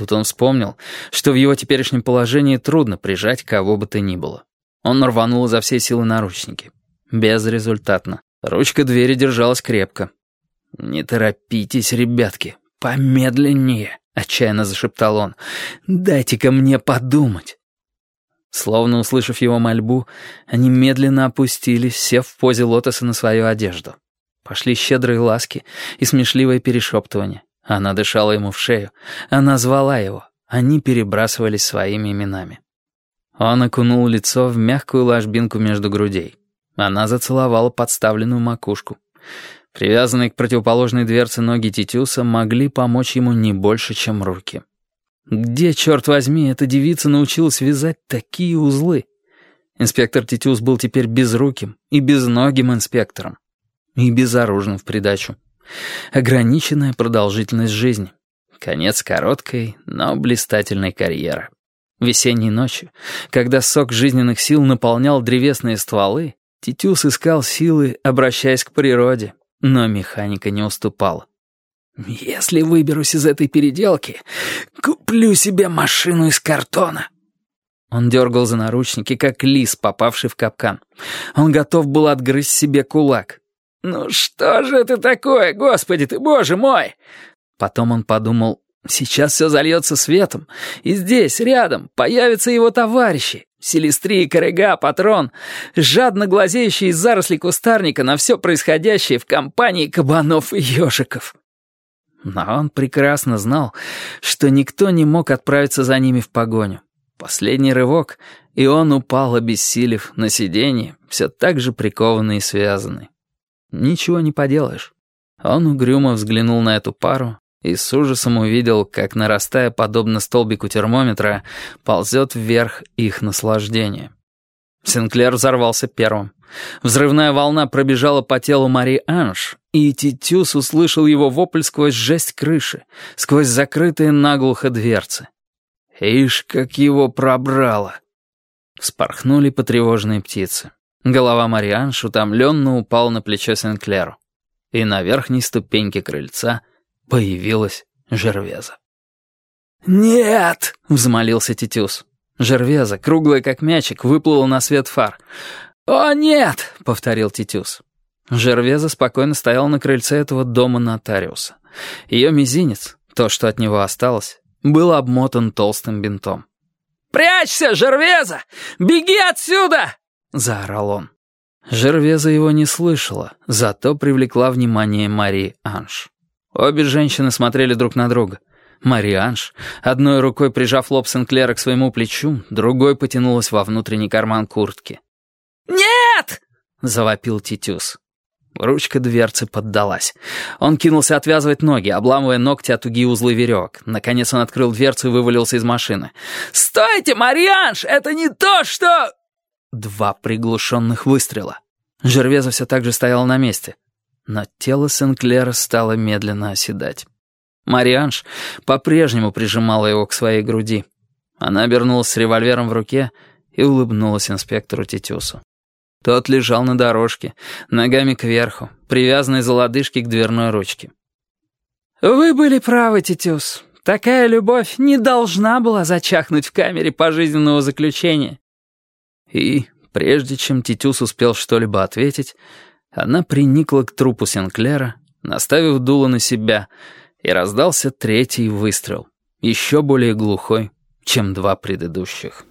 Тут он вспомнил, что в его теперешнем положении трудно прижать кого бы то ни было. Он рванул изо всей силы наручники. Безрезультатно. Ручка двери держалась крепко. «Не торопитесь, ребятки, помедленнее», — отчаянно зашептал он. «Дайте-ка мне подумать». Словно услышав его мольбу, они медленно опустились, сев в позе лотоса на свою одежду. Пошли щедрые ласки и смешливое перешептывание. Она дышала ему в шею. Она звала его. Они перебрасывались своими именами. Он окунул лицо в мягкую ложбинку между грудей. Она зацеловала подставленную макушку. Привязанные к противоположной дверце ноги Титюса могли помочь ему не больше, чем руки. Где, черт возьми, эта девица научилась вязать такие узлы? Инспектор Титюс был теперь безруким и безногим инспектором. И безоружным в придачу. Ограниченная продолжительность жизни. Конец короткой, но блистательной карьеры. Весенней ночью, когда сок жизненных сил наполнял древесные стволы, Титюс искал силы, обращаясь к природе, но механика не уступала. «Если выберусь из этой переделки, куплю себе машину из картона». Он дергал за наручники, как лис, попавший в капкан. Он готов был отгрызть себе кулак. «Ну что же это такое, господи ты, боже мой!» Потом он подумал, сейчас все зальется светом, и здесь, рядом, появятся его товарищи, Селестри, Корыга, Патрон, жадно глазеющие из зарослей кустарника на все происходящее в компании кабанов и ежиков. Но он прекрасно знал, что никто не мог отправиться за ними в погоню. Последний рывок, и он упал, обессилев, на сиденье, все так же прикованный и связанный. Ничего не поделаешь. Он угрюмо взглянул на эту пару и с ужасом увидел, как, нарастая подобно столбику термометра, ползет вверх их наслаждение. Синклер взорвался первым. Взрывная волна пробежала по телу Мари Анж, и Титюс услышал его вопль сквозь жесть крыши, сквозь закрытые наглухо дверцы. «Ишь, как его пробрало!» Вспорхнули потревоженные птицы. Голова Марианш утомленно упала на плечо Сенклеру. И на верхней ступеньке крыльца появилась Жервеза. «Нет!» — взмолился Титюс. Жервеза, круглая как мячик, выплыла на свет фар. «О, нет!» — повторил Титюс. Жервеза спокойно стояла на крыльце этого дома нотариуса. Ее мизинец, то, что от него осталось, был обмотан толстым бинтом. «Прячься, Жервеза! Беги отсюда!» — заорал он. Жервеза его не слышала, зато привлекла внимание Марии Анж. Обе женщины смотрели друг на друга. Мари Анж, одной рукой прижав лоб Сенклера к своему плечу, другой потянулась во внутренний карман куртки. «Нет!» — завопил Титюс. Ручка дверцы поддалась. Он кинулся отвязывать ноги, обламывая ногти от тугие узлы веревок. Наконец он открыл дверцу и вывалился из машины. «Стойте, Марианж! Это не то, что...» Два приглушенных выстрела. Жервеза все так же стояла на месте. Но тело Сенклера стало медленно оседать. Марианж по-прежнему прижимала его к своей груди. Она обернулась с револьвером в руке и улыбнулась инспектору Титюсу. Тот лежал на дорожке, ногами кверху, привязанный за лодыжки к дверной ручке. «Вы были правы, Титюс. Такая любовь не должна была зачахнуть в камере пожизненного заключения. И, прежде чем Титюс успел что-либо ответить, она приникла к трупу Сенклера, наставив дуло на себя, и раздался третий выстрел, еще более глухой, чем два предыдущих.